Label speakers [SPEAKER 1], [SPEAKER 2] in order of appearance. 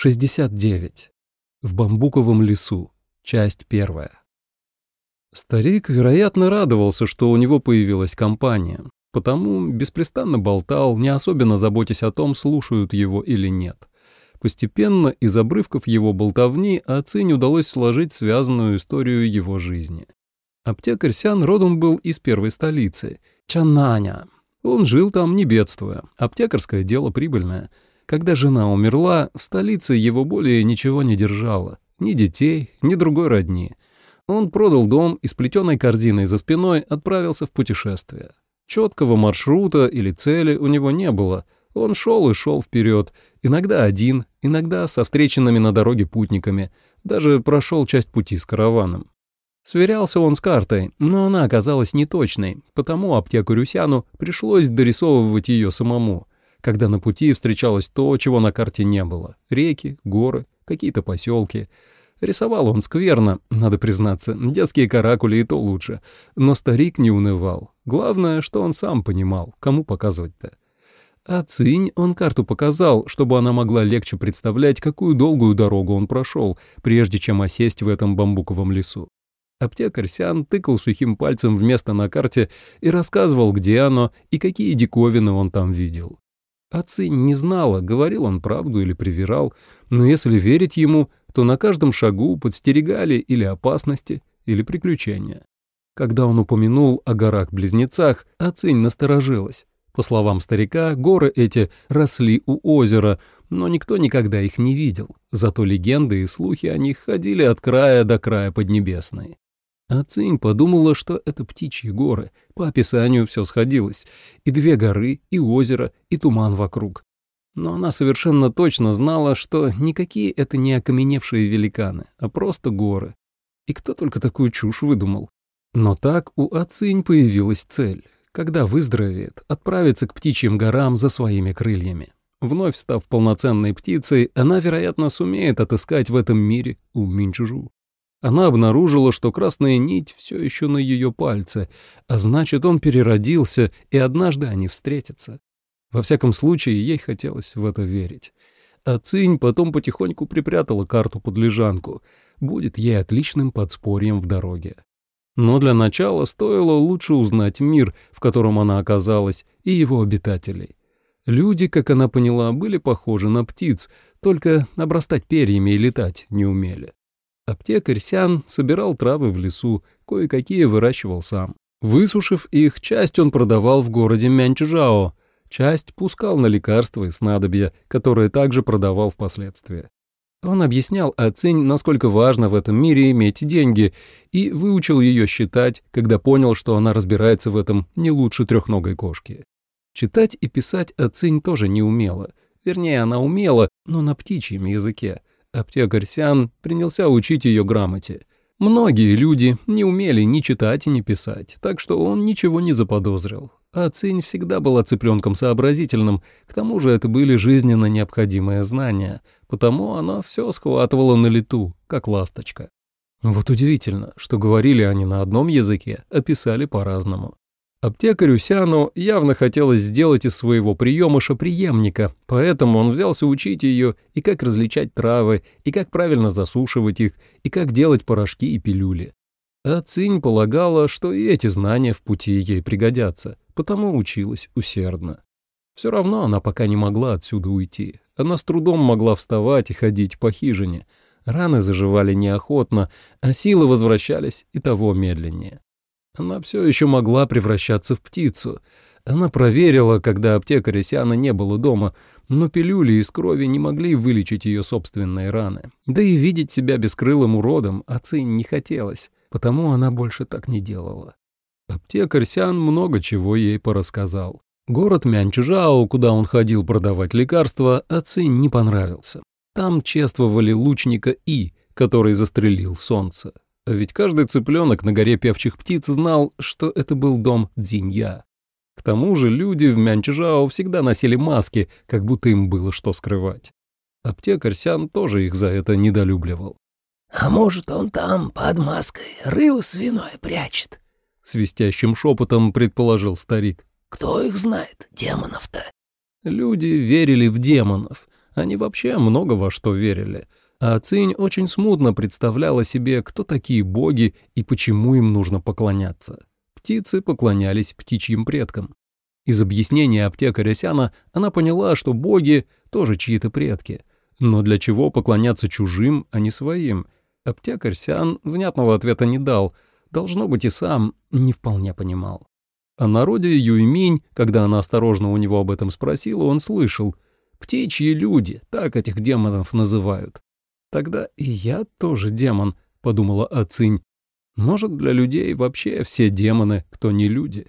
[SPEAKER 1] 69. В бамбуковом лесу. Часть первая. Старик, вероятно, радовался, что у него появилась компания, потому беспрестанно болтал, не особенно заботясь о том, слушают его или нет. Постепенно из обрывков его болтовни Ацинь удалось сложить связанную историю его жизни. Аптекарь Сян родом был из первой столицы — Чананя. Он жил там, не бедствуя. Аптекарское дело прибыльное — когда жена умерла, в столице его более ничего не держало. Ни детей, ни другой родни. Он продал дом и с плетеной корзиной за спиной отправился в путешествие. Четкого маршрута или цели у него не было. Он шел и шел вперед, иногда один, иногда со встреченными на дороге путниками, даже прошел часть пути с караваном. Сверялся он с картой, но она оказалась неточной, потому аптекарю Сяну пришлось дорисовывать ее самому когда на пути встречалось то, чего на карте не было. Реки, горы, какие-то поселки. Рисовал он скверно, надо признаться, детские каракули и то лучше. Но старик не унывал. Главное, что он сам понимал, кому показывать-то. А Цинь он карту показал, чтобы она могла легче представлять, какую долгую дорогу он прошел, прежде чем осесть в этом бамбуковом лесу. Аптекарь Сян тыкал сухим пальцем в место на карте и рассказывал, где оно и какие диковины он там видел. Отцы не знала, говорил он правду или привирал, но если верить ему, то на каждом шагу подстерегали или опасности, или приключения. Когда он упомянул о горах-близнецах, Ацинь насторожилась. По словам старика, горы эти росли у озера, но никто никогда их не видел, зато легенды и слухи о них ходили от края до края Поднебесной. А Цинь подумала, что это птичьи горы. По описанию все сходилось. И две горы, и озеро, и туман вокруг. Но она совершенно точно знала, что никакие это не окаменевшие великаны, а просто горы. И кто только такую чушь выдумал. Но так у Ацинь появилась цель. Когда выздоровеет, отправиться к птичьим горам за своими крыльями. Вновь став полноценной птицей, она, вероятно, сумеет отыскать в этом мире у Минчжу. Она обнаружила, что красная нить все еще на ее пальце, а значит, он переродился, и однажды они встретятся. Во всяком случае, ей хотелось в это верить. А Цинь потом потихоньку припрятала карту под лежанку. Будет ей отличным подспорьем в дороге. Но для начала стоило лучше узнать мир, в котором она оказалась, и его обитателей. Люди, как она поняла, были похожи на птиц, только обрастать перьями и летать не умели. Аптекарь Сян собирал травы в лесу, кое-какие выращивал сам. Высушив их, часть он продавал в городе Мянчжао, часть пускал на лекарства и снадобья, которые также продавал впоследствии. Он объяснял Ацинь, насколько важно в этом мире иметь деньги, и выучил ее считать, когда понял, что она разбирается в этом не лучше трехногой кошки. Читать и писать Ацинь тоже не умела. Вернее, она умела, но на птичьем языке. Аптекарь Сян принялся учить ее грамоте. Многие люди не умели ни читать, ни писать, так что он ничего не заподозрил. А Цинь всегда была цыпленком сообразительным, к тому же это были жизненно необходимые знания, потому она все схватывала на лету, как ласточка. Вот удивительно, что говорили они на одном языке, а писали по-разному. Аптекарю Сяну явно хотелось сделать из своего приемыша преемника, поэтому он взялся учить ее и как различать травы, и как правильно засушивать их, и как делать порошки и пилюли. А Цинь полагала, что и эти знания в пути ей пригодятся, потому училась усердно. Все равно она пока не могла отсюда уйти. Она с трудом могла вставать и ходить по хижине. Раны заживали неохотно, а силы возвращались и того медленнее. Она все еще могла превращаться в птицу. Она проверила, когда аптекаря Сиана не было дома, но пилюли из крови не могли вылечить ее собственные раны. Да и видеть себя бескрылым уродом отцы не хотелось, потому она больше так не делала. Аптекарь Сиан много чего ей порассказал. Город Мянчжао, куда он ходил продавать лекарства, отцы не понравился. Там чествовали лучника И, который застрелил солнце. Ведь каждый цыпленок на горе певчих птиц знал, что это был дом Дзинья. К тому же люди в Мянчжао всегда носили маски, как будто им было что скрывать. Аптекарь Сян тоже их за это недолюбливал.
[SPEAKER 2] «А может, он там под маской рыло свиное прячет?»
[SPEAKER 1] — свистящим шепотом предположил старик.
[SPEAKER 2] «Кто их знает, демонов-то?»
[SPEAKER 1] Люди верили в демонов, Они вообще много во что верили. А Цинь очень смутно представляла себе, кто такие боги и почему им нужно поклоняться. Птицы поклонялись птичьим предкам. Из объяснения аптекаря Сяна она поняла, что боги тоже чьи-то предки. Но для чего поклоняться чужим, а не своим? Аптекарь Сян внятного ответа не дал, должно быть и сам не вполне понимал. О народе Юйминь, когда она осторожно у него об этом спросила, он слышал. «Птичьи люди, так этих демонов называют». «Тогда и я тоже демон», — подумала Ацинь. «Может, для людей вообще все демоны, кто не люди?»